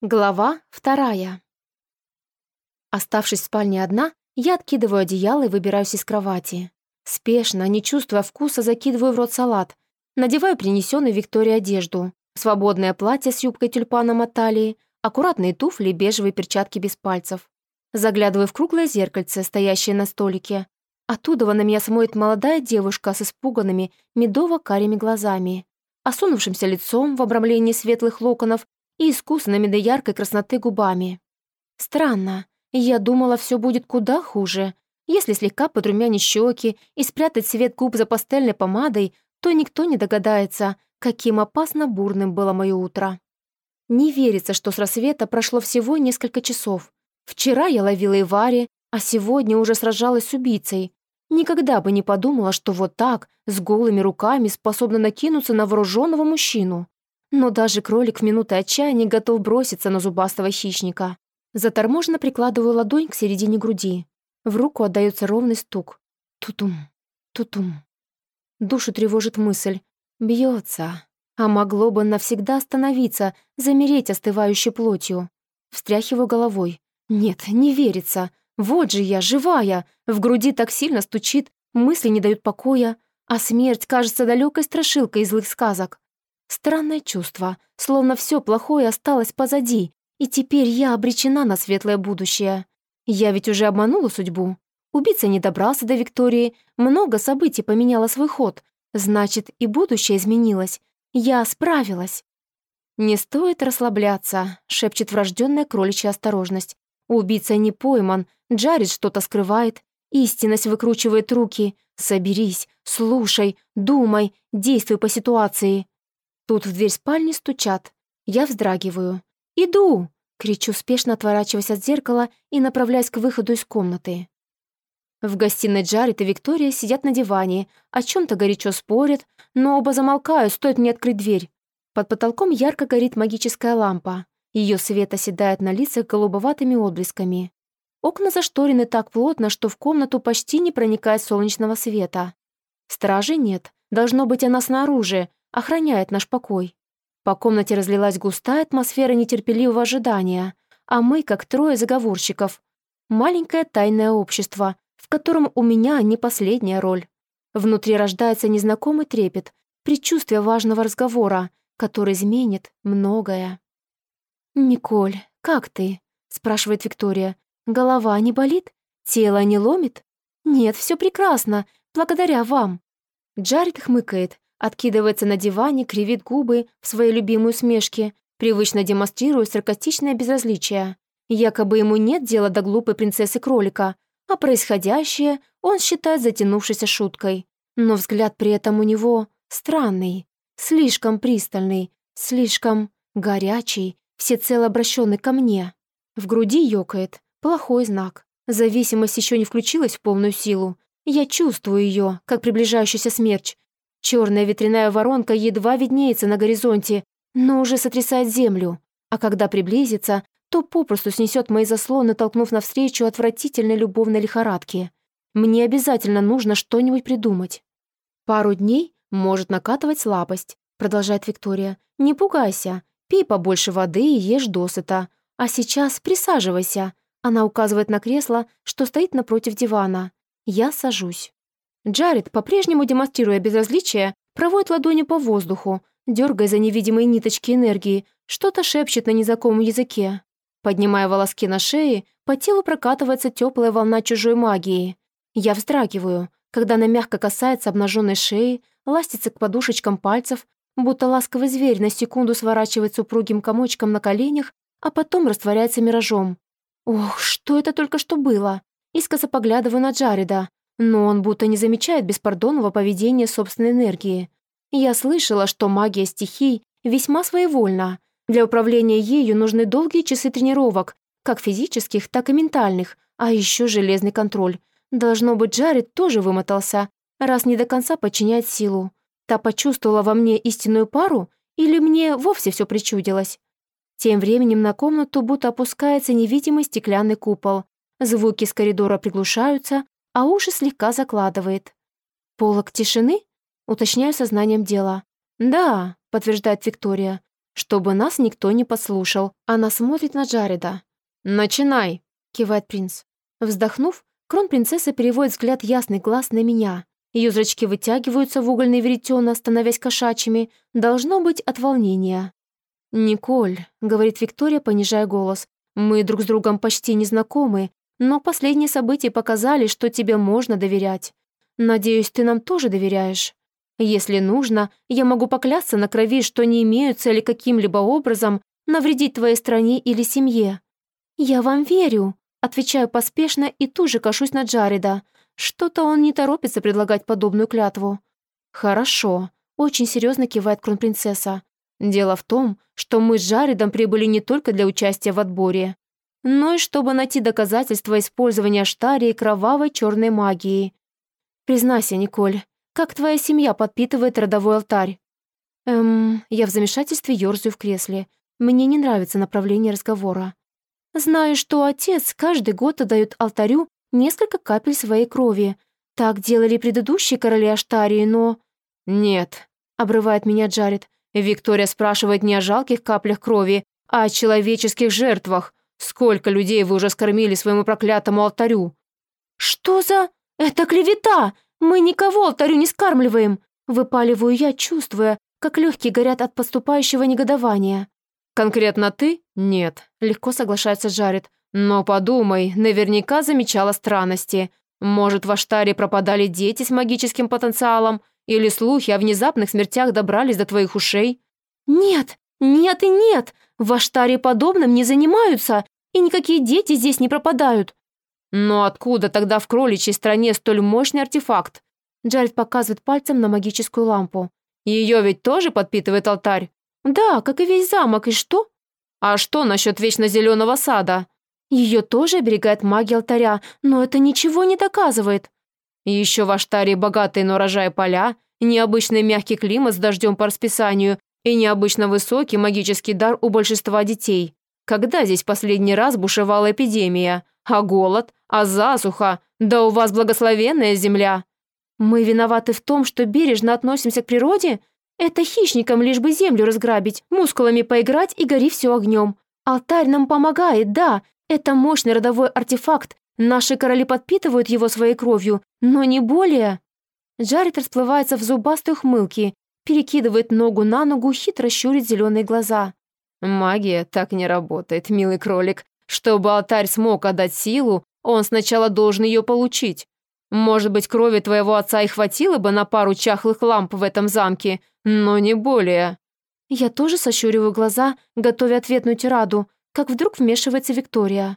Глава вторая. Оставшись в спальне одна, я откидываю одеяло и выбираюсь из кровати. Спешно, не чувствуя вкуса, закидываю в рот салат, надеваю принесенную Виктории одежду, свободное платье с юбкой тюльпаном от талии, аккуратные туфли и бежевые перчатки без пальцев. Заглядываю в круглое зеркальце, стоящее на столике. Оттуда на меня смотрит молодая девушка с испуганными, медово-карими глазами, осунувшимся лицом в обрамлении светлых локонов и искусными до яркой красноты губами. Странно, я думала, все будет куда хуже. Если слегка подрумянить щеки и спрятать цвет губ за пастельной помадой, то никто не догадается, каким опасно бурным было мое утро. Не верится, что с рассвета прошло всего несколько часов. Вчера я ловила Ивари, а сегодня уже сражалась с убийцей. Никогда бы не подумала, что вот так, с голыми руками, способна накинуться на вооруженного мужчину. Но даже кролик в минуты отчаяния готов броситься на зубастого хищника. Заторможенно прикладываю ладонь к середине груди. В руку отдается ровный стук. Тутум, тутум. Душу тревожит мысль. Бьется. А могло бы навсегда остановиться, замереть остывающей плотью. Встряхиваю головой. Нет, не верится. Вот же я, живая. В груди так сильно стучит, мысли не дают покоя, а смерть кажется далекой страшилкой из злых сказок. Странное чувство, словно все плохое осталось позади, и теперь я обречена на светлое будущее. Я ведь уже обманула судьбу. Убийца не добрался до Виктории, много событий поменяло свой ход. Значит, и будущее изменилось. Я справилась. «Не стоит расслабляться», — шепчет врожденная кроличья осторожность. Убийца не пойман, Джаред что-то скрывает, истинность выкручивает руки. Соберись, слушай, думай, действуй по ситуации. Тут в дверь спальни стучат. Я вздрагиваю. «Иду!» — кричу, спешно отворачиваясь от зеркала и направляясь к выходу из комнаты. В гостиной Джаред и Виктория сидят на диване, о чем то горячо спорят, но оба замолкают, стоит мне открыть дверь. Под потолком ярко горит магическая лампа. Ее свет оседает на лицах голубоватыми отблесками. Окна зашторены так плотно, что в комнату почти не проникает солнечного света. Стражи нет. Должно быть, она снаружи, охраняет наш покой. По комнате разлилась густая атмосфера нетерпеливого ожидания, а мы, как трое заговорщиков, маленькое тайное общество, в котором у меня не последняя роль. Внутри рождается незнакомый трепет, предчувствие важного разговора, который изменит многое. «Николь, как ты?» — спрашивает Виктория. «Голова не болит? Тело не ломит?» «Нет, все прекрасно, благодаря вам». Джаред хмыкает, откидывается на диване, кривит губы в своей любимой усмешке, привычно демонстрируя саркастичное безразличие. Якобы ему нет дела до глупой принцессы-кролика, а происходящее он считает затянувшейся шуткой. Но взгляд при этом у него странный, слишком пристальный, слишком горячий, всецело обращенный ко мне. В груди ёкает, плохой знак. Зависимость еще не включилась в полную силу. Я чувствую ее, как приближающийся смерч, Черная ветряная воронка едва виднеется на горизонте, но уже сотрясает землю, а когда приблизится, то попросту снесет мои заслоны, толкнув навстречу отвратительной любовной лихорадке. Мне обязательно нужно что-нибудь придумать. Пару дней может накатывать слабость, продолжает Виктория. Не пугайся, пей побольше воды и ешь досыта. А сейчас присаживайся. Она указывает на кресло, что стоит напротив дивана. Я сажусь. Джаред, по-прежнему демонстрируя безразличие, проводит ладонью по воздуху, дергая за невидимые ниточки энергии, что-то шепчет на незнакомом языке. Поднимая волоски на шее, по телу прокатывается теплая волна чужой магии. Я вздрагиваю, когда она мягко касается обнаженной шеи, ластится к подушечкам пальцев, будто ласковый зверь на секунду сворачивается упругим комочком на коленях, а потом растворяется миражом. Ох, что это только что было? Искоса поглядываю на Джареда. Но он будто не замечает беспардонного поведения собственной энергии. Я слышала, что магия стихий весьма своевольна. Для управления ею нужны долгие часы тренировок, как физических, так и ментальных, а еще железный контроль. Должно быть, Джаред тоже вымотался, раз не до конца подчиняет силу. Та почувствовала во мне истинную пару или мне вовсе все причудилось? Тем временем на комнату будто опускается невидимый стеклянный купол. Звуки с коридора приглушаются, а уши слегка закладывает. «Полок тишины?» — уточняю сознанием дела. «Да», — подтверждает Виктория. чтобы нас никто не подслушал. Она смотрит на Джареда. «Начинай!» — кивает принц. Вздохнув, кронпринцесса переводит взгляд ясный глаз на меня. Ее зрачки вытягиваются в угольные веретена, становясь кошачьими. Должно быть от волнения. «Николь», — говорит Виктория, понижая голос, «мы друг с другом почти не знакомы, но последние события показали, что тебе можно доверять. Надеюсь, ты нам тоже доверяешь. Если нужно, я могу поклясться на крови, что не имею цели каким-либо образом навредить твоей стране или семье. Я вам верю, отвечаю поспешно и тут же кашусь на Джареда. Что-то он не торопится предлагать подобную клятву. Хорошо, очень серьезно кивает кронпринцесса. Дело в том, что мы с Джаредом прибыли не только для участия в отборе, но и чтобы найти доказательства использования штарии кровавой черной магии. Признайся, Николь, как твоя семья подпитывает родовой алтарь? Эм, я в замешательстве ёрзаю в кресле. Мне не нравится направление разговора. Знаю, что отец каждый год отдает алтарю несколько капель своей крови. Так делали предыдущие короли Аштарии, но... «Нет», — обрывает меня Джаред. «Виктория спрашивает не о жалких каплях крови, а о человеческих жертвах. Сколько людей вы уже скормили своему проклятому алтарю?» «Что за... Это клевета! Мы никого алтарю не скармливаем!» Выпаливаю я, чувствуя, как легкие горят от поступающего негодования. «Конкретно ты? Нет», — легко соглашается Джаред. «Но подумай, наверняка замечала странности. Может, в Аштаре пропадали дети с магическим потенциалом? Или слухи о внезапных смертях добрались до твоих ушей?» «Нет, нет и нет! В Аштаре подобным не занимаются, и никакие дети здесь не пропадают!» «Но откуда тогда в кроличьей стране столь мощный артефакт?» Джаред показывает пальцем на магическую лампу. «Ее ведь тоже подпитывает алтарь?» «Да, как и весь замок, и что?» «А что насчет вечно зеленого сада?» «Ее тоже оберегает магия алтаря, но это ничего не доказывает». «Еще в Аштаре богатые на урожай поля, необычный мягкий климат с дождем по расписанию и необычно высокий магический дар у большинства детей. Когда здесь последний раз бушевала эпидемия? А голод? А засуха? Да у вас благословенная земля!» «Мы виноваты в том, что бережно относимся к природе? Это хищникам лишь бы землю разграбить, мускулами поиграть и гори все огнем. Алтарь нам помогает, да, это мощный родовой артефакт, наши короли подпитывают его своей кровью, но не более». Джаред расплывается в зубастой ухмылке, перекидывает ногу на ногу, хитро щурит зеленые глаза. «Магия так не работает, милый кролик. Чтобы алтарь смог отдать силу, он сначала должен ее получить. Может быть, крови твоего отца и хватило бы на пару чахлых ламп в этом замке, но не более». Я тоже сощуриваю глаза, готовя ответную тираду, как вдруг вмешивается Виктория.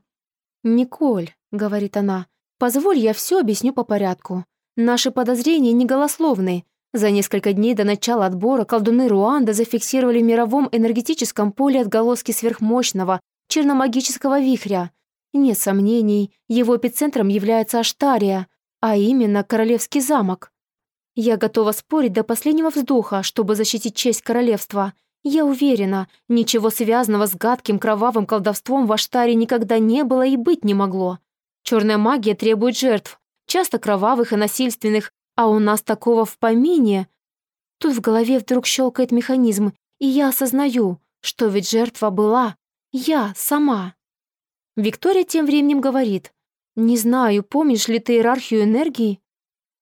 «Николь», — говорит она, — «позволь, я все объясню по порядку. Наши подозрения не голословны. За несколько дней до начала отбора колдуны Руанда зафиксировали в мировом энергетическом поле отголоски сверхмощного черномагического вихря. Нет сомнений, его эпицентром является Аштария, а именно Королевский замок. Я готова спорить до последнего вздоха, чтобы защитить честь королевства. Я уверена, ничего связанного с гадким кровавым колдовством в Аштаре никогда не было и быть не могло. Черная магия требует жертв, часто кровавых и насильственных, а у нас такого в помине. Тут в голове вдруг щелкает механизм, и я осознаю, что ведь жертва была я сама. Виктория тем временем говорит, «Не знаю, помнишь ли ты иерархию энергии?»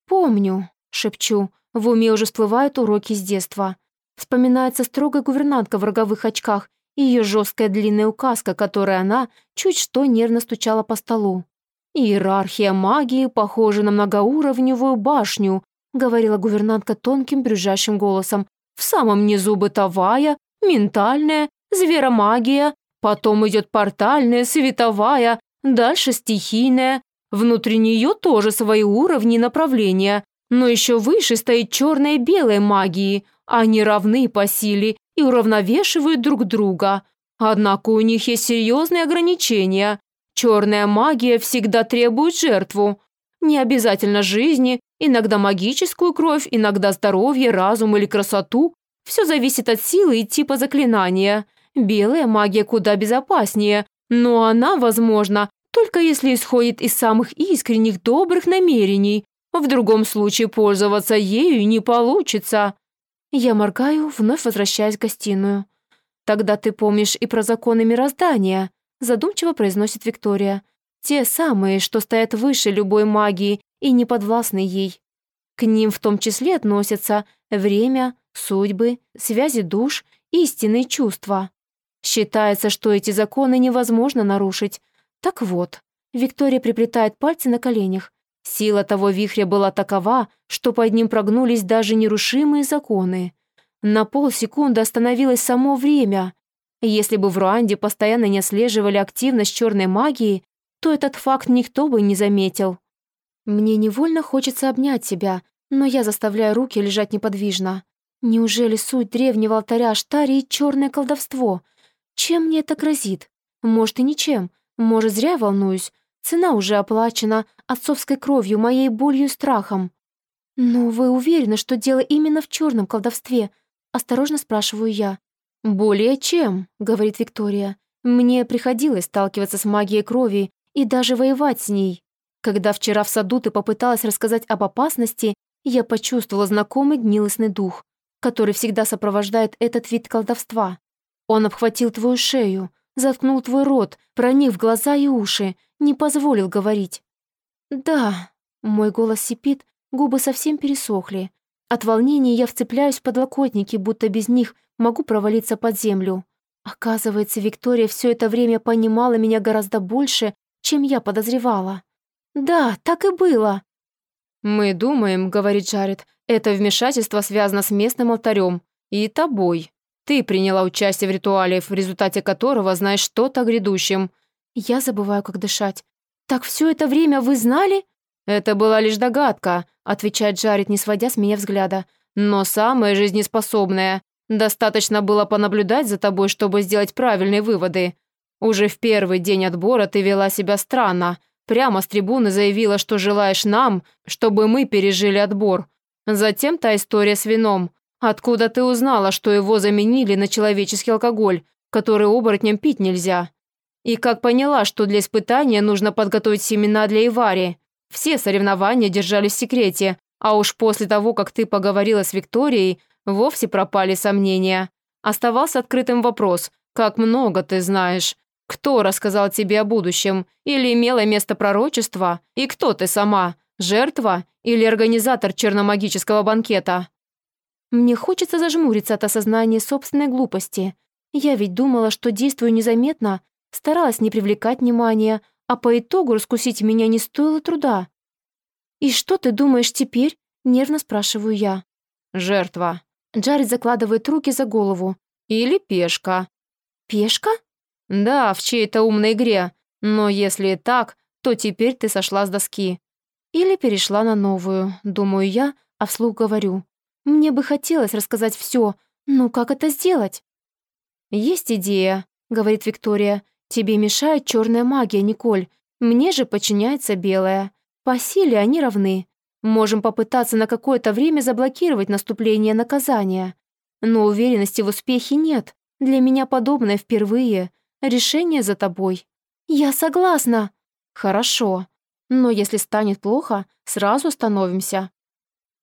«Помню», — шепчу, в уме уже всплывают уроки с детства. Вспоминается строгая гувернантка в роговых очках и ее жесткая длинная указка, которой она чуть что нервно стучала по столу. «Иерархия магии похожа на многоуровневую башню», говорила гувернантка тонким брюжащим голосом. «В самом низу бытовая, ментальная, зверомагия, потом идет портальная, световая, дальше стихийная. Внутри нее тоже свои уровни и направления, но еще выше стоит черная и белая магии. Они равны по силе и уравновешивают друг друга. Однако у них есть серьезные ограничения. Черная магия всегда требует жертву. Не обязательно жизни, иногда магическую кровь, иногда здоровье, разум или красоту. Все зависит от силы и типа заклинания. Белая магия куда безопаснее, но она, возможно, только если исходит из самых искренних добрых намерений. В другом случае пользоваться ею не получится. Я моргаю, вновь возвращаясь в гостиную. Тогда ты помнишь и про законы мироздания, задумчиво произносит Виктория. Те самые, что стоят выше любой магии и не подвластны ей. К ним в том числе относятся время, судьбы, связи душ, истинные чувства. Считается, что эти законы невозможно нарушить. Так вот, Виктория приплетает пальцы на коленях. Сила того вихря была такова, что под ним прогнулись даже нерушимые законы. На полсекунды остановилось само время. Если бы в Руанде постоянно не отслеживали активность черной магии, то этот факт никто бы не заметил. Мне невольно хочется обнять себя, но я заставляю руки лежать неподвижно. Неужели суть древнего алтаря Штарии — черное колдовство? Чем мне это грозит? Может, и ничем. Может, зря волнуюсь. Цена уже оплачена отцовской кровью, моей болью и страхом. «Но вы уверены, что дело именно в черном колдовстве?» Осторожно спрашиваю я. «Более чем», — говорит Виктория. «Мне приходилось сталкиваться с магией крови и даже воевать с ней. Когда вчера в саду ты попыталась рассказать об опасности, я почувствовала знакомый гнилостный дух, который всегда сопровождает этот вид колдовства. Он обхватил твою шею, заткнул твой рот, проник в глаза и уши, не позволил говорить. «Да», — мой голос сипит, губы совсем пересохли. От волнения я вцепляюсь в подлокотники, будто без них могу провалиться под землю. Оказывается, Виктория все это время понимала меня гораздо больше, чем я подозревала. «Да, так и было». «Мы думаем», — говорит Джаред, «это вмешательство связано с местным алтарем и тобой. Ты приняла участие в ритуале, в результате которого знаешь что-то грядущем». Я забываю, как дышать. «Так все это время вы знали?» «Это была лишь догадка», — отвечает Джаред, не сводя с меня взгляда. «Но самая жизнеспособная. Достаточно было понаблюдать за тобой, чтобы сделать правильные выводы. Уже в первый день отбора ты вела себя странно. Прямо с трибуны заявила, что желаешь нам, чтобы мы пережили отбор. Затем та история с вином. Откуда ты узнала, что его заменили на человеческий алкоголь, который оборотням пить нельзя? И как поняла, что для испытания нужно подготовить семена для Ивари? Все соревнования держались в секрете, а уж после того, как ты поговорила с Викторией, вовсе пропали сомнения. Оставался открытым вопрос, как много ты знаешь, кто рассказал тебе о будущем? Или имело место пророчество? И кто ты сама? Жертва или организатор черномагического банкета?» Мне хочется зажмуриться от осознания собственной глупости. Я ведь думала, что действую незаметно, старалась не привлекать внимания, а по итогу раскусить меня не стоило труда. «И что ты думаешь теперь?» — нервно спрашиваю я. «Жертва». Джаред закладывает руки за голову. «Или пешка». «Пешка?» «Да, в чьей-то умной игре. Но если так, то теперь ты сошла с доски». Или перешла на новую, думаю я, а вслух говорю. «Мне бы хотелось рассказать все, но как это сделать?» «Есть идея», — говорит Виктория. «Тебе мешает черная магия, Николь. Мне же подчиняется белая. По силе они равны. Можем попытаться на какое-то время заблокировать наступление наказания. Но уверенности в успехе нет. Для меня подобное впервые. Решение за тобой». «Я согласна». «Хорошо. Но если станет плохо, сразу остановимся».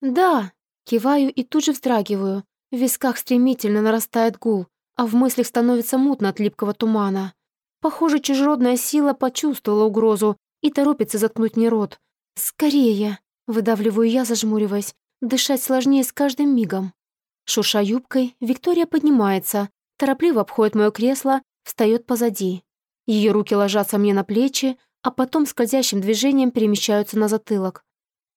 «Да», — киваю и тут же вздрагиваю. В висках стремительно нарастает гул, а в мыслях становится мутно от липкого тумана. Похоже, чужеродная сила почувствовала угрозу и торопится заткнуть мне рот. «Скорее!» — выдавливаю я, зажмуриваясь. Дышать сложнее с каждым мигом. Шурша юбкой, Виктория поднимается, торопливо обходит мое кресло встает позади. Ее руки ложатся мне на плечи, а потом скользящим движением перемещаются на затылок.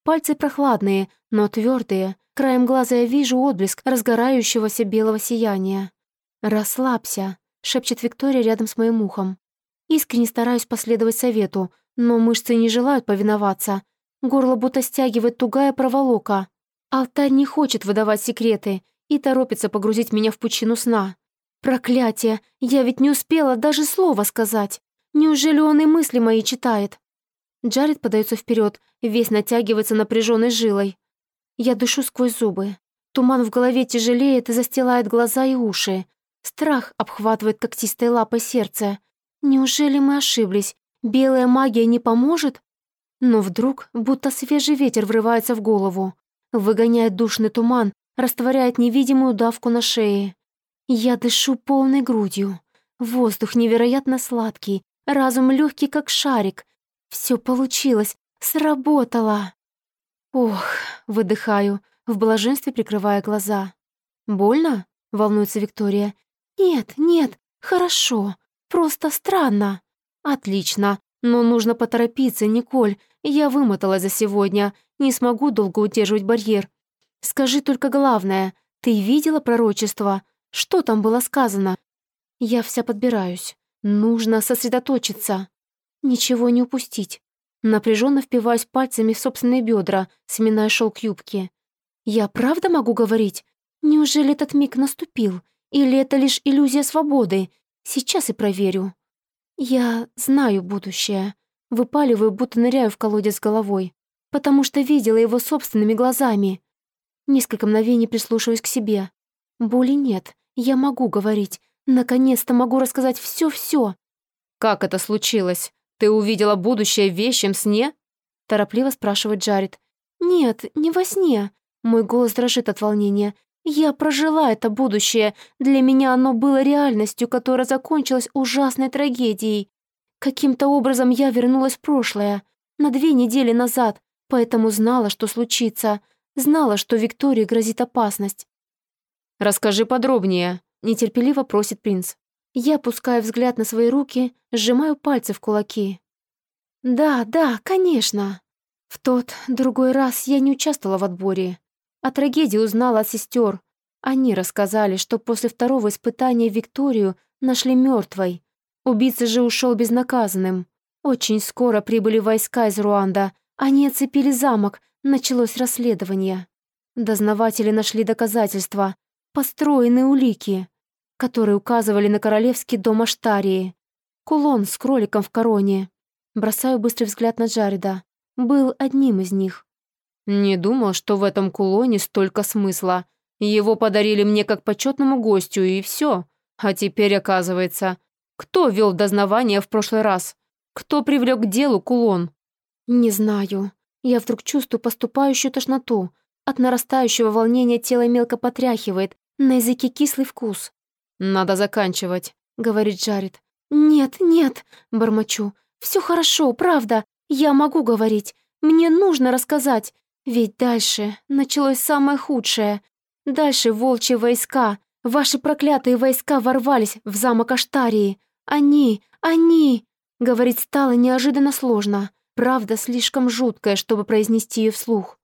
Пальцы прохладные, но твердые. Краем глаза я вижу отблеск разгорающегося белого сияния. «Расслабься», — шепчет Виктория рядом с моим ухом. Искренне стараюсь последовать совету, но мышцы не желают повиноваться. Горло будто стягивает тугая проволока. Алтарь не хочет выдавать секреты и торопится погрузить меня в пучину сна. Проклятие! Я ведь не успела даже слова сказать. Неужели он и мысли мои читает? Джаред подается вперед, весь натягивается напряженной жилой. Я дышу сквозь зубы. Туман в голове тяжелеет и застилает глаза и уши. Страх обхватывает когтистой лапой сердце. Неужели мы ошиблись? Белая магия не поможет? Но вдруг, будто свежий ветер врывается в голову, выгоняет душный туман, растворяет невидимую давку на шее. Я дышу полной грудью. Воздух невероятно сладкий, разум легкий, как шарик. Все получилось, сработало. Ох, выдыхаю, в блаженстве прикрывая глаза. «Больно?» — волнуется Виктория. «Нет, нет, хорошо, просто странно». «Отлично, но нужно поторопиться, Николь. Я вымоталась за сегодня, не смогу долго удерживать барьер. Скажи только главное, ты видела пророчество? Что там было сказано? Я вся подбираюсь. Нужно сосредоточиться. Ничего не упустить. Напряженно впиваюсь пальцами в собственные бедра, сминая шелк юбки. Я правда могу говорить? Неужели этот миг наступил? Или это лишь иллюзия свободы? Сейчас и проверю. Я знаю будущее. Выпаливаю, будто ныряю в колодец головой. Потому что видела его собственными глазами. Несколько мгновений прислушиваюсь к себе. Боли нет, я могу говорить. Наконец-то могу рассказать все-все. «Как это случилось? Ты увидела будущее в вещем сне?» Торопливо спрашивает Джаред. «Нет, не во сне». Мой голос дрожит от волнения. «Я прожила это будущее. Для меня оно было реальностью, которая закончилась ужасной трагедией. Каким-то образом я вернулась в прошлое, на две недели назад, поэтому знала, что случится. Знала, что Виктории грозит опасность. «Расскажи подробнее», — нетерпеливо просит принц. Я пускаю взгляд на свои руки, сжимаю пальцы в кулаки. «Да, да, конечно. В тот, другой раз я не участвовала в отборе. О трагедии узнала от сестер. Они рассказали, что после второго испытания Викторию нашли мертвой. Убийца же ушел безнаказанным. Очень скоро прибыли войска из Руанда. Они оцепили замок, началось расследование. Дознаватели нашли доказательства, построенные улики, которые указывали на королевский дом Аштарии. Кулон с кроликом в короне. Бросаю быстрый взгляд на Джареда. Был одним из них. «Не думал, что в этом кулоне столько смысла. Его подарили мне как почетному гостю, и все. А теперь оказывается, кто вел дознавание в прошлый раз? Кто привлек к делу кулон?» «Не знаю. Я вдруг чувствую поступающую тошноту. От нарастающего волнения тело мелко потряхивает, на языке кислый вкус. «Надо заканчивать», — говорит Джаред. «Нет, нет», — бормочу. «Все хорошо, правда. Я могу говорить. Мне нужно рассказать. Ведь дальше началось самое худшее. Дальше волчьи войска, ваши проклятые войска ворвались в замок Аштарии. Они, они...» Говорить стало неожиданно сложно. Правда слишком жуткая, чтобы произнести ее вслух.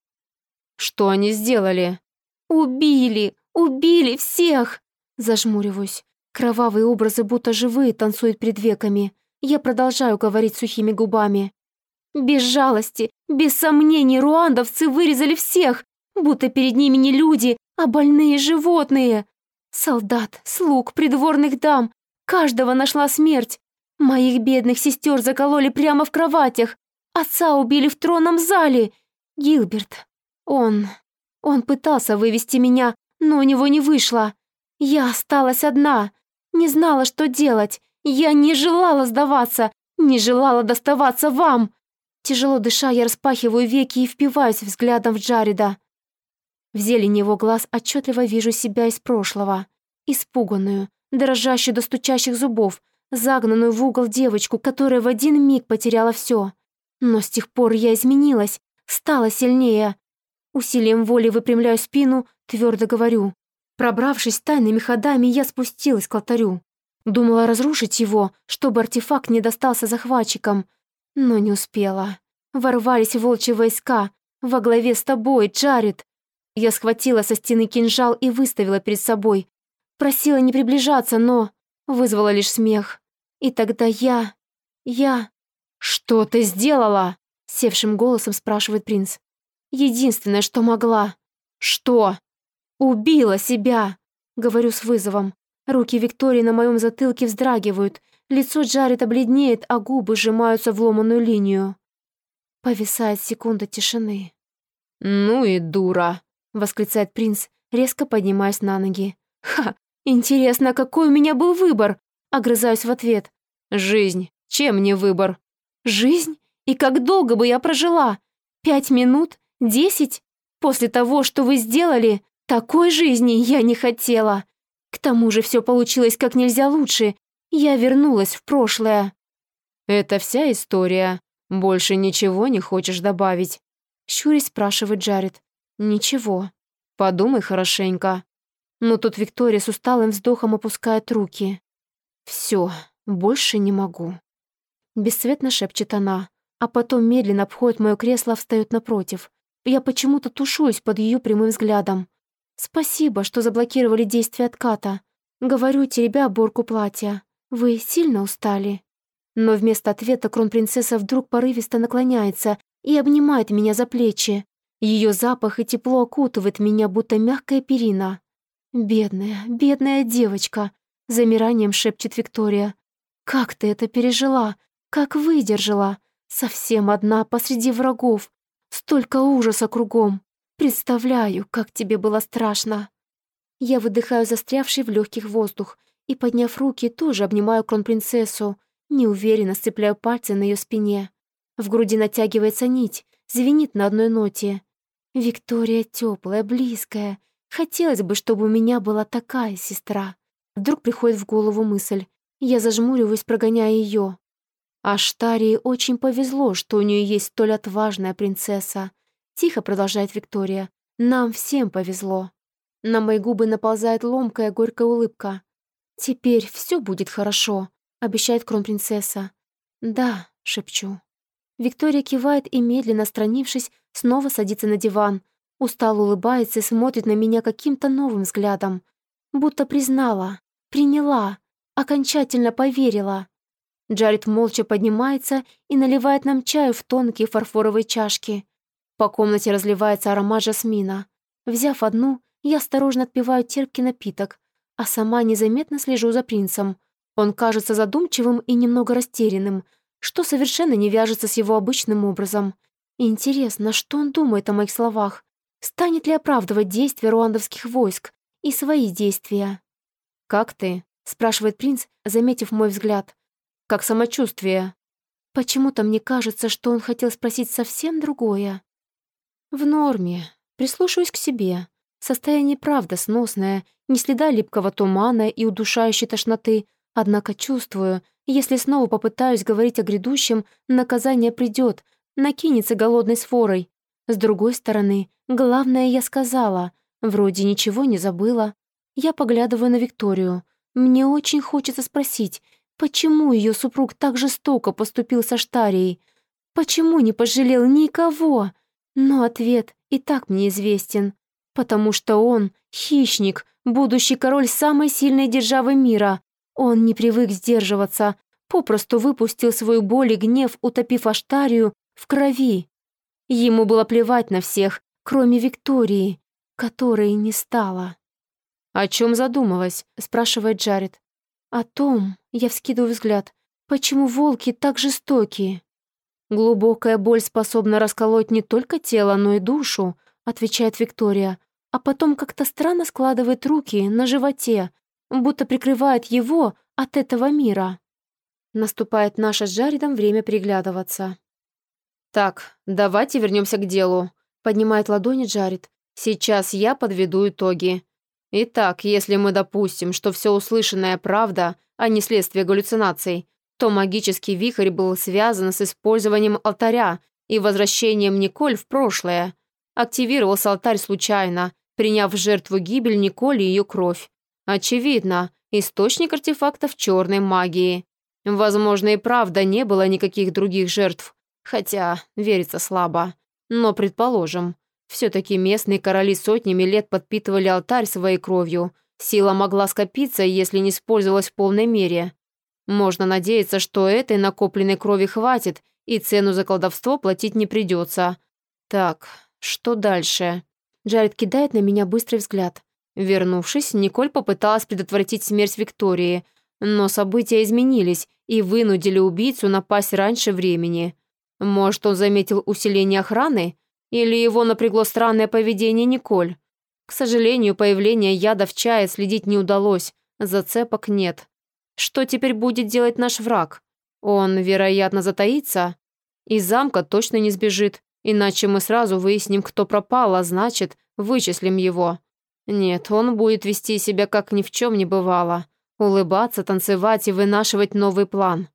«Что они сделали?» «Убили! Убили всех!» Зажмуриваюсь. Кровавые образы будто живые танцуют перед веками. Я продолжаю говорить сухими губами. Без жалости, без сомнений руандовцы вырезали всех, будто перед ними не люди, а больные животные. Солдат, слуг, придворных дам, каждого нашла смерть. Моих бедных сестер закололи прямо в кроватях. Отца убили в тронном зале. Гилберт, он... Он пытался вывести меня, но у него не вышло. Я осталась одна, не знала, что делать. Я не желала сдаваться, не желала доставаться вам. Тяжело дыша, я распахиваю веки и впиваюсь взглядом в Джареда. В зелени его глаз отчетливо вижу себя из прошлого. Испуганную, дрожащую до стучащих зубов, загнанную в угол девочку, которая в один миг потеряла все. Но с тех пор я изменилась, стала сильнее. Усилием воли выпрямляю спину, твердо говорю. Пробравшись тайными ходами, я спустилась к алтарю. Думала разрушить его, чтобы артефакт не достался захватчикам, но не успела. Ворвались волчьи войска, во главе с тобой, Джаред. Я схватила со стены кинжал и выставила перед собой. Просила не приближаться, но вызвала лишь смех. И тогда я... я... «Что ты сделала?» — севшим голосом спрашивает принц. Единственное, что могла. Что? Убила себя, говорю с вызовом. Руки Виктории на моем затылке вздрагивают, лицо Джареда бледнеет, а губы сжимаются в ломаную линию. Повисает секунда тишины. «Ну и дура!» — восклицает принц, резко поднимаясь на ноги. «Ха! Интересно, какой у меня был выбор?» — огрызаюсь в ответ. «Жизнь. Чем не выбор?» «Жизнь? И как долго бы я прожила? Пять минут? Десять? После того, что вы сделали, такой жизни я не хотела. К тому же все получилось как нельзя лучше. Я вернулась в прошлое. Это вся история. Больше ничего не хочешь добавить? Щури спрашивает Джаред. Ничего. Подумай хорошенько. Но тут Виктория с усталым вздохом опускает руки. Все, больше не могу. Бесцветно шепчет она, а потом медленно обходит мое кресло, встает напротив. Я почему-то тушуюсь под ее прямым взглядом. «Спасибо, что заблокировали действие отката. Говорю, теребя оборку платья. Вы сильно устали?» Но вместо ответа кронпринцесса вдруг порывисто наклоняется и обнимает меня за плечи. Ее запах и тепло окутывает меня, будто мягкая перина. «Бедная, бедная девочка», — замиранием шепчет Виктория. «Как ты это пережила? Как выдержала? Совсем одна посреди врагов. Столько ужаса кругом. Представляю, как тебе было страшно». Я выдыхаю застрявший в легких воздух и, подняв руки, тоже обнимаю кронпринцессу, неуверенно сцепляю пальцы на ее спине. В груди натягивается нить, звенит на одной ноте. Виктория теплая, близкая. Хотелось бы, чтобы у меня была такая сестра. Вдруг приходит в голову мысль. Я зажмуриваюсь, прогоняя ее. А Штарии очень повезло, что у нее есть столь отважная принцесса. Тихо продолжает Виктория. Нам всем повезло. На мои губы наползает ломкая горькая улыбка. «Теперь все будет хорошо», — обещает кронпринцесса. «Да», — шепчу. Виктория кивает и, медленно странившись, снова садится на диван. Устало улыбается и смотрит на меня каким-то новым взглядом. Будто признала, приняла, окончательно поверила. Джаред молча поднимается и наливает нам чаю в тонкие фарфоровые чашки. По комнате разливается аромат жасмина. Взяв одну, я осторожно отпиваю терпкий напиток, а сама незаметно слежу за принцем. Он кажется задумчивым и немного растерянным, что совершенно не вяжется с его обычным образом. Интересно, что он думает о моих словах? Станет ли оправдывать действия руандовских войск и свои действия? «Как ты?» — спрашивает принц, заметив мой взгляд. «Как самочувствие?» Почему-то мне кажется, что он хотел спросить совсем другое. «В норме. Прислушаюсь к себе. Состояние правда сносное, ни следа липкого тумана и удушающей тошноты, однако чувствую, если снова попытаюсь говорить о грядущем, наказание придет, накинется голодной сфорой. С другой стороны, главное я сказала, вроде ничего не забыла. Я поглядываю на Викторию. Мне очень хочется спросить, почему ее супруг так жестоко поступил со Штарией? Почему не пожалел никого? Но ответ и так мне известен. Потому что он — хищник, будущий король самой сильной державы мира. Он не привык сдерживаться, попросту выпустил свою боль и гнев, утопив Аштарию в крови. Ему было плевать на всех, кроме Виктории, которой не стало. «О чем задумалась?» — спрашивает Джаред. «О том, я вскидываю взгляд, почему волки так жестокие?» «Глубокая боль способна расколоть не только тело, но и душу», — отвечает Виктория а потом как-то странно складывает руки на животе, будто прикрывает его от этого мира. Наступает наше с Джаредом время приглядываться. «Так, давайте вернемся к делу», — поднимает ладони Джаред. «Сейчас я подведу итоги. Итак, если мы допустим, что все услышанное правда, а не следствие галлюцинаций, то магический вихрь был связан с использованием алтаря и возвращением Николь в прошлое. Активировался алтарь случайно, приняв в жертву гибель Николь и ее кровь. Очевидно, источник артефактов черной магии. Возможно, и правда не было никаких других жертв, хотя верится слабо. Но, предположим, все-таки местные короли сотнями лет подпитывали алтарь своей кровью. Сила могла скопиться, если не использовалась в полной мере. Можно надеяться, что этой накопленной крови хватит, и цену за колдовство платить не придется. Так, что дальше? Джаред кидает на меня быстрый взгляд. Вернувшись, Николь попыталась предотвратить смерть Виктории, но события изменились и вынудили убийцу напасть раньше времени. Может, он заметил усиление охраны? Или его напрягло странное поведение Николь? К сожалению, появление яда в чае следить не удалось, зацепок нет. Что теперь будет делать наш враг? Он, вероятно, затаится? Из замка точно не сбежит. Иначе мы сразу выясним, кто пропал, а значит, вычислим его. Нет, он будет вести себя как ни в чем не бывало. Улыбаться, танцевать и вынашивать новый план.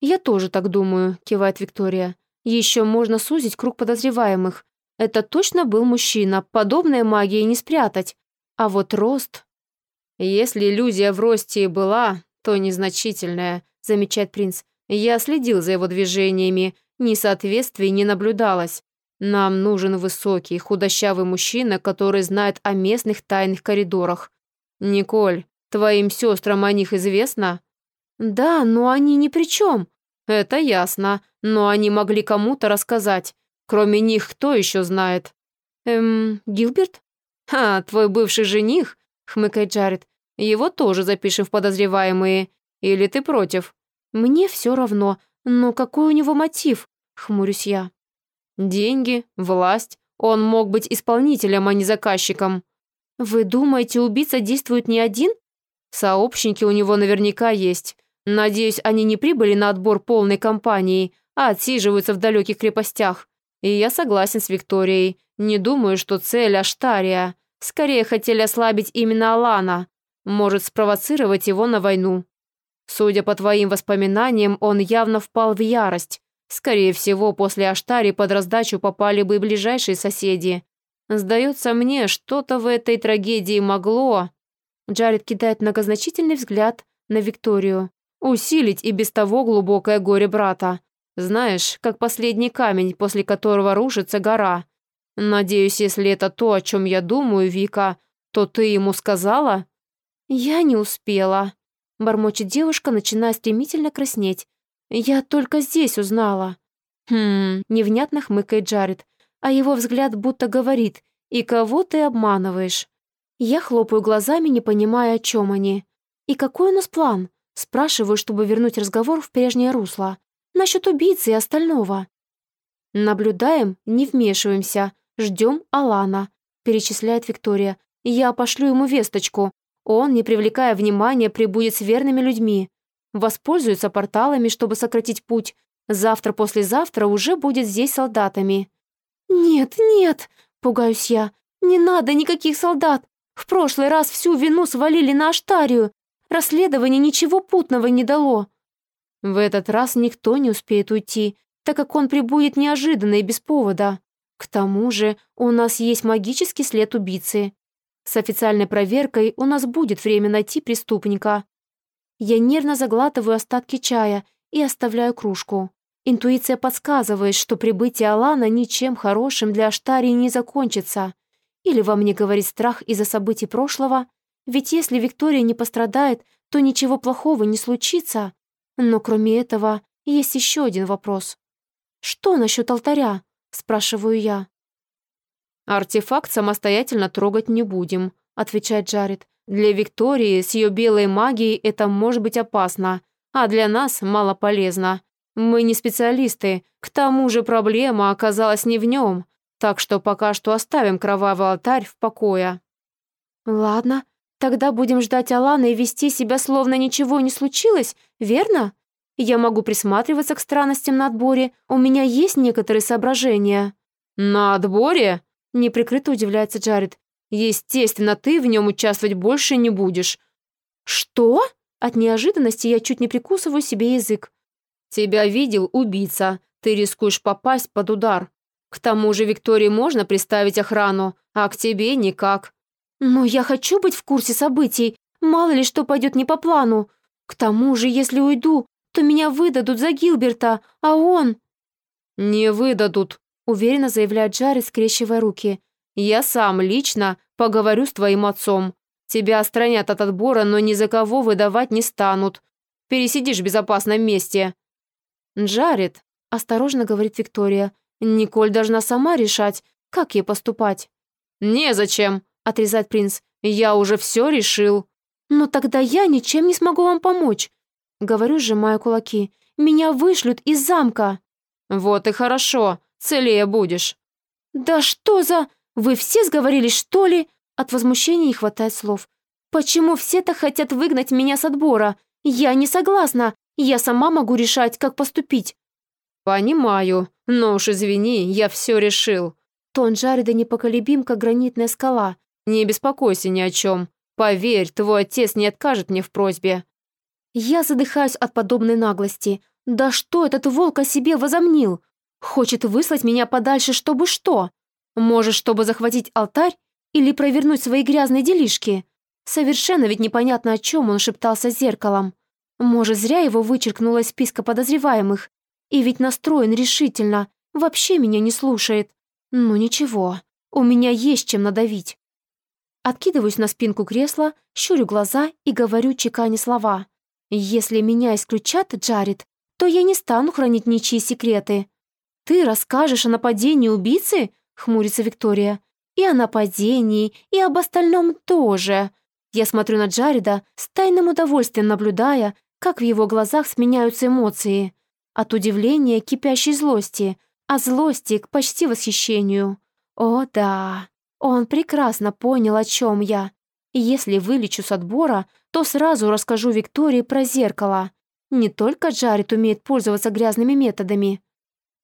«Я тоже так думаю», — кивает Виктория. «Еще можно сузить круг подозреваемых. Это точно был мужчина, подобной магии не спрятать. А вот рост...» «Если иллюзия в росте и была, то незначительная», — замечает принц. «Я следил за его движениями, несоответствий не наблюдалось. Нам нужен высокий, худощавый мужчина, который знает о местных тайных коридорах. Николь, твоим сестрам о них известно?» «Да, но они ни при чем». «Это ясно, но они могли кому-то рассказать. Кроме них, кто еще знает?» «Эм, Гилберт?» «Ха, твой бывший жених?» — хмыкает Джаред. «Его тоже запишем в подозреваемые. Или ты против?» «Мне все равно. Но какой у него мотив?» — хмурюсь я. «Деньги, власть. Он мог быть исполнителем, а не заказчиком». «Вы думаете, убийца действует не один?» «Сообщники у него наверняка есть. Надеюсь, они не прибыли на отбор полной компании, а отсиживаются в далеких крепостях. И я согласен с Викторией. Не думаю, что цель Аштария. Скорее хотели ослабить именно Алана. Может спровоцировать его на войну. Судя по твоим воспоминаниям, он явно впал в ярость. Скорее всего, после Аштари под раздачу попали бы ближайшие соседи. Сдается мне, что-то в этой трагедии могло... Джаред кидает многозначительный взгляд на Викторию. Усилить и без того глубокое горе брата. Знаешь, как последний камень, после которого рушится гора. Надеюсь, если это то, о чем я думаю, Вика, то ты ему сказала?» «Я не успела», — бормочет девушка, начиная стремительно краснеть. «Я только здесь узнала». «Хм...» — невнятно хмыкает Джаред, а его взгляд будто говорит «И кого ты обманываешь?» Я хлопаю глазами, не понимая, о чем они. «И какой у нас план?» Спрашиваю, чтобы вернуть разговор в прежнее русло. Насчет убийцы и остального. Наблюдаем, не вмешиваемся. Ждем Алана, перечисляет Виктория. Я пошлю ему весточку. Он, не привлекая внимания, прибудет с верными людьми. Воспользуется порталами, чтобы сократить путь. Завтра-послезавтра уже будет здесь солдатами. «Нет, нет!» — пугаюсь я. «Не надо никаких солдат! В прошлый раз всю вину свалили на Аштарию. Расследование ничего путного не дало. В этот раз никто не успеет уйти, так как он прибудет неожиданно и без повода. К тому же у нас есть магический след убийцы. С официальной проверкой у нас будет время найти преступника. Я нервно заглатываю остатки чая и оставляю кружку. Интуиция подсказывает, что прибытие Алана ничем хорошим для Аштарии не закончится. Или во мне говорит страх из-за событий прошлого, ведь если Виктория не пострадает, то ничего плохого не случится. Но кроме этого, есть еще один вопрос. «Что насчет алтаря?» – спрашиваю я. «Артефакт самостоятельно трогать не будем», – отвечает Джаред. «Для Виктории с ее белой магией это может быть опасно, а для нас мало полезно. Мы не специалисты, к тому же проблема оказалась не в нем, так что пока что оставим кровавый алтарь в покое». «Ладно, Тогда будем ждать Алана и вести себя, словно ничего не случилось, верно? Я могу присматриваться к странностям на отборе, у меня есть некоторые соображения». «На отборе?» — неприкрыто удивляется Джаред. «Естественно, ты в нем участвовать больше не будешь». «Что?» От неожиданности я чуть не прикусываю себе язык. «Тебя видел убийца. Ты рискуешь попасть под удар. К тому же Виктории можно приставить охрану, а к тебе никак. «Но я хочу быть в курсе событий, мало ли что пойдет не по плану. К тому же, если уйду, то меня выдадут за Гилберта, а он...» «Не выдадут», — уверенно заявляет Джаред, скрещивая руки. «Я сам лично поговорю с твоим отцом. Тебя отстранят от отбора, но ни за кого выдавать не станут. Пересидишь в безопасном месте». «Джаред», — осторожно говорит Виктория, «Николь должна сама решать, как ей поступать». «Незачем», отрезает принц. «Я уже все решил». «Но тогда я ничем не смогу вам помочь», — говорю, сжимая кулаки. «Меня вышлют из замка». «Вот и хорошо, целее будешь». «Да что за... Вы все сговорились, что ли?» От возмущения не хватает слов. «Почему все так хотят выгнать меня с отбора? Я не согласна. Я сама могу решать, как поступить». «Понимаю, но уж извини, я все решил». Тон Джареда непоколебим, как гранитная скала. Не беспокойся ни о чем. Поверь, твой отец не откажет мне в просьбе». Я задыхаюсь от подобной наглости. Да что этот волк о себе возомнил? Хочет выслать меня подальше, чтобы что? Может, чтобы захватить алтарь или провернуть свои грязные делишки? Совершенно ведь непонятно, о чем он шептался зеркалом. Может, зря его вычеркнуло из списка подозреваемых. И ведь настроен решительно, вообще меня не слушает. Ну ничего, у меня есть чем надавить. Откидываюсь на спинку кресла, щурю глаза и говорю чеканя слова. «Если меня исключат, Джаред, то я не стану хранить ничьи секреты». «Ты расскажешь о нападении убийцы?» — хмурится Виктория. «И о нападении, и об остальном тоже». Я смотрю на Джареда, с тайным удовольствием наблюдая, как в его глазах сменяются эмоции. От удивления кипящей злости, а злости к почти восхищению. О, да, он прекрасно понял, о чем я. Если вылечу с отбора, то сразу расскажу Виктории про зеркало. Не только Джаред умеет пользоваться грязными методами.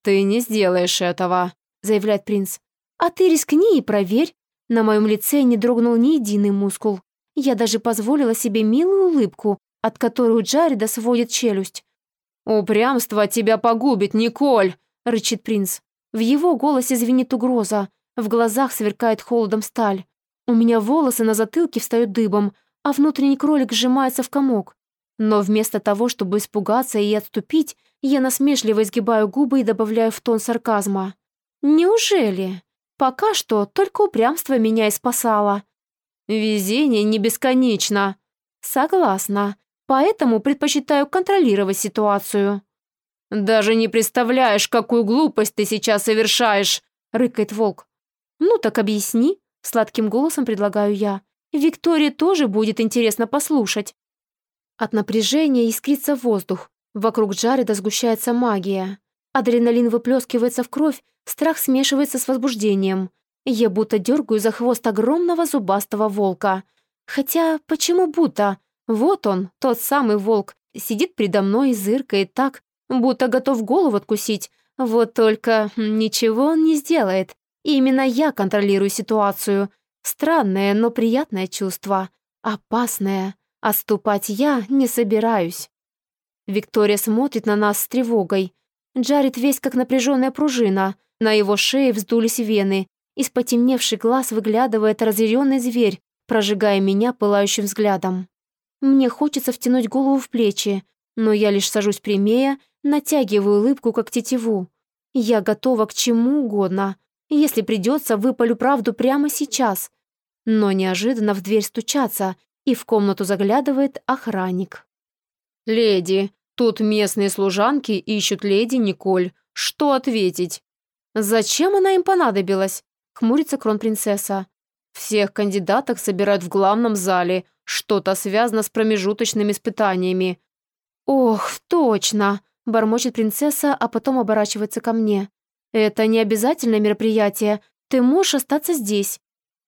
«Ты не сделаешь этого», — заявляет принц. «А ты рискни и проверь». На моем лице не дрогнул ни единый мускул. Я даже позволила себе милую улыбку, от которой у Джареда сводит челюсть. «Упрямство тебя погубит, Николь!» — рычит принц. В его голосе звенит угроза, в глазах сверкает холодом сталь. У меня волосы на затылке встают дыбом, а внутренний кролик сжимается в комок. Но вместо того, чтобы испугаться и отступить, я насмешливо изгибаю губы и добавляю в тон сарказма. «Неужели? Пока что только упрямство меня и спасало». «Везение не бесконечно». «Согласна. Поэтому предпочитаю контролировать ситуацию». «Даже не представляешь, какую глупость ты сейчас совершаешь!» — рыкает волк. «Ну так объясни», — сладким голосом предлагаю я. «Виктории тоже будет интересно послушать». От напряжения искрится воздух. Вокруг Джареда сгущается магия. Адреналин выплескивается в кровь, страх смешивается с возбуждением. Я будто дергаю за хвост огромного зубастого волка. Хотя, почему будто? Вот он, тот самый волк, сидит передо мной и зыркает так, будто готов голову откусить. Вот только ничего он не сделает. И именно я контролирую ситуацию. Странное, но приятное чувство. Опасное. Оступать я не собираюсь. Виктория смотрит на нас с тревогой. Джаред весь как напряженная пружина. На его шее вздулись вены. Из потемневших глаз выглядывает разъяренный зверь, прожигая меня пылающим взглядом. Мне хочется втянуть голову в плечи, но я лишь сажусь прямее, натягиваю улыбку, как тетиву. Я готова к чему угодно, если придется, выпалю правду прямо сейчас. Но неожиданно в дверь стучаться, и в комнату заглядывает охранник. «Леди, тут местные служанки ищут леди Николь. Что ответить?» «Зачем она им понадобилась?» — хмурится кронпринцесса. «Всех кандидаток собирают в главном зале. Что-то связано с промежуточными испытаниями». «Ох, точно!» — бормочет принцесса, а потом оборачивается ко мне. «Это не обязательное мероприятие. Ты можешь остаться здесь».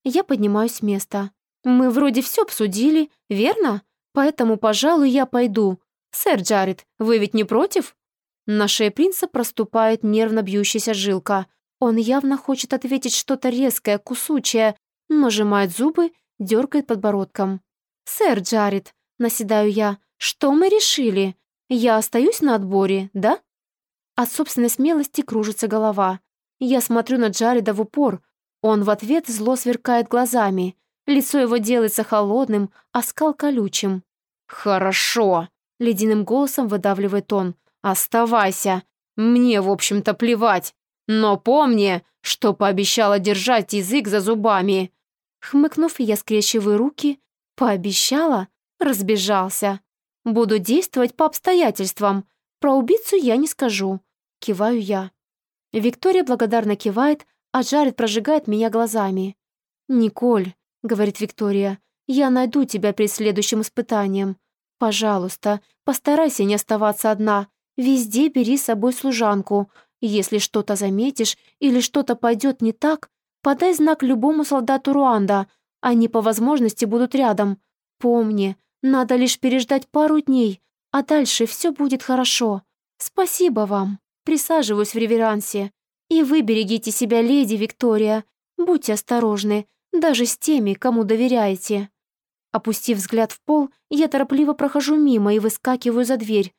Я поднимаюсь с места. «Мы вроде все обсудили, верно? Поэтому, пожалуй, я пойду. Сэр Джаред, вы ведь не против?» На шее принца проступает нервно бьющаяся жилка. Он явно хочет ответить что-то резкое, кусучее, но сжимает зубы, дергает подбородком. «Сэр Джаред», — наседаю я, — «что мы решили? Я остаюсь на отборе, да?» От собственной смелости кружится голова. Я смотрю на Джареда в упор. Он в ответ зло сверкает глазами. Лицо его делается холодным, а скал колючим. «Хорошо», — ледяным голосом выдавливает он. «Оставайся. Мне, в общем-то, плевать. Но помни, что пообещала держать язык за зубами». Хмыкнув, я скрещиваю руки. «Пообещала?» Разбежался. «Буду действовать по обстоятельствам. Про убийцу я не скажу. Киваю я. Виктория благодарно кивает, а Джаред прожигает меня глазами. «Николь», — говорит Виктория, — «я найду тебя перед следующим испытанием. Пожалуйста, постарайся не оставаться одна. Везде бери с собой служанку. Если что-то заметишь или что-то пойдет не так, подай знак любому солдату Руанда. Они по возможности будут рядом. Помни, надо лишь переждать пару дней, а дальше все будет хорошо. Спасибо вам. Присаживаюсь в реверансе. И вы берегите себя, леди Виктория. Будьте осторожны. даже с теми, кому доверяете. Опустив взгляд в пол, я торопливо прохожу мимо и выскакиваю за дверь.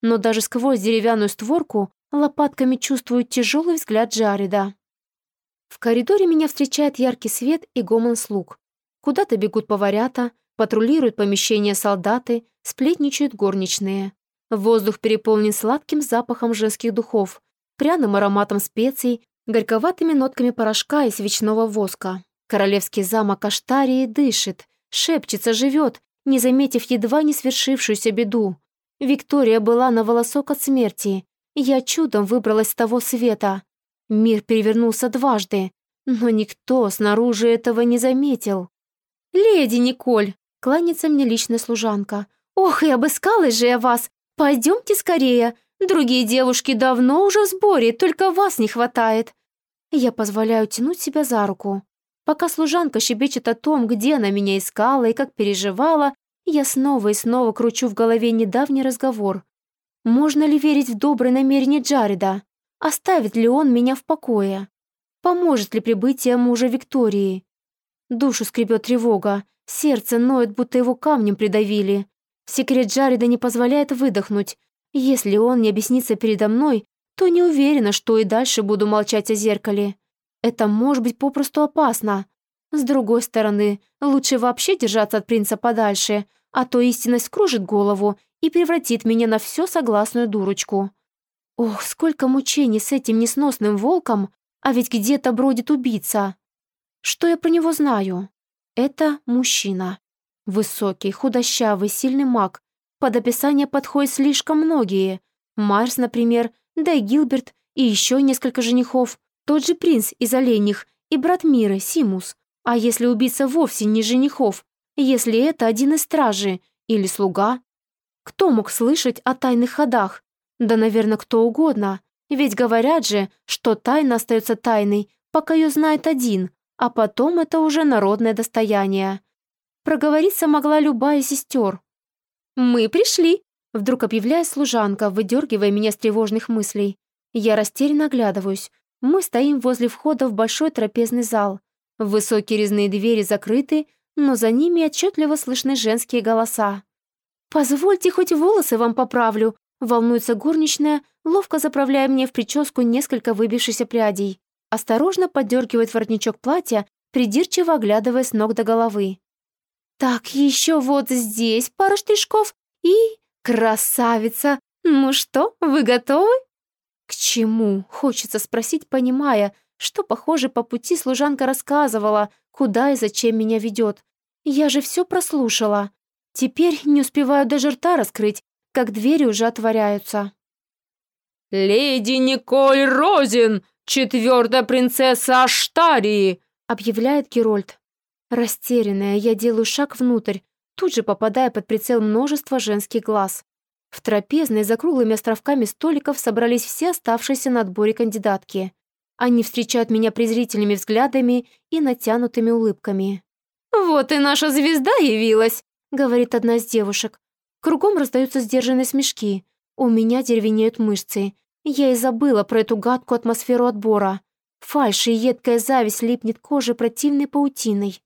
Но даже сквозь деревянную створку лопатками чувствую тяжелый взгляд Джареда. В коридоре меня встречает яркий свет и гомон слуг. Куда-то бегут поварята, патрулируют помещения солдаты, сплетничают горничные. Воздух переполнен сладким запахом женских духов, пряным ароматом специй, горьковатыми нотками порошка и свечного воска. Королевский замок Аштарии дышит, шепчется, живет, не заметив едва не свершившуюся беду. Виктория была на волосок от смерти. Я чудом выбралась с того света. Мир перевернулся дважды, но никто снаружи этого не заметил. «Леди Николь!» — кланяется мне личная служанка. «Ох, и обыскалась же я вас! Пойдемте скорее! Другие девушки давно уже в сборе, только вас не хватает!» Я позволяю тянуть себя за руку. Пока служанка щебечет о том, где она меня искала и как переживала, я снова и снова кручу в голове недавний разговор. Можно ли верить в доброе намерение Джареда? Оставит ли он меня в покое? Поможет ли прибытие мужа Виктории? Душу скребет тревога, сердце ноет, будто его камнем придавили. Секрет Джареда не позволяет выдохнуть. Если он не объяснится передо мной, то не уверена, что и дальше буду молчать о зеркале. Это может быть попросту опасно. С другой стороны, лучше вообще держаться от принца подальше, а то истинность кружит голову и превратит меня на все согласную дурочку. Ох, сколько мучений с этим несносным волком, а ведь где-то бродит убийца. Что я про него знаю? Это мужчина. Высокий, худощавый, сильный маг. Под описание подходят слишком многие. Марс, например, да и Гилберт, и еще несколько женихов. Тот же принц из Оленьих и брат Миры, Симус. А если убийца вовсе не женихов? Если это один из стражи или слуга? Кто мог слышать о тайных ходах? Да, наверное, кто угодно. Ведь говорят же, что тайна остается тайной, пока ее знает один, а потом это уже народное достояние. Проговориться могла любая сестер. «Мы пришли!» Вдруг объявляет служанка, выдергивая меня с тревожных мыслей. Я растерянно оглядываюсь. Мы стоим возле входа в большой трапезный зал. Высокие резные двери закрыты, но за ними отчетливо слышны женские голоса. «Позвольте, хоть волосы вам поправлю», — волнуется горничная, ловко заправляя мне в прическу несколько выбившихся прядей. Осторожно поддергивает воротничок платья, придирчиво оглядывая с ног до головы. «Так, еще вот здесь пара штришков и... красавица! Ну что, вы готовы?» «К чему?» — хочется спросить, понимая, что, похоже, по пути служанка рассказывала, куда и зачем меня ведет. Я же все прослушала. Теперь не успеваю даже рта раскрыть, как двери уже отворяются. «Леди Николь Розин, четвертая принцесса Аштарии!» объявляет Герольд. Растерянная, я делаю шаг внутрь, тут же попадая под прицел множества женских глаз. В трапезной за круглыми островками столиков собрались все оставшиеся на отборе кандидатки. Они встречают меня презрительными взглядами и натянутыми улыбками. «Вот и наша звезда явилась!» — говорит одна из девушек. Кругом раздаются сдержанные смешки. У меня деревенеют мышцы. Я и забыла про эту гадкую атмосферу отбора. Фальшь и едкая зависть липнет коже противной паутиной.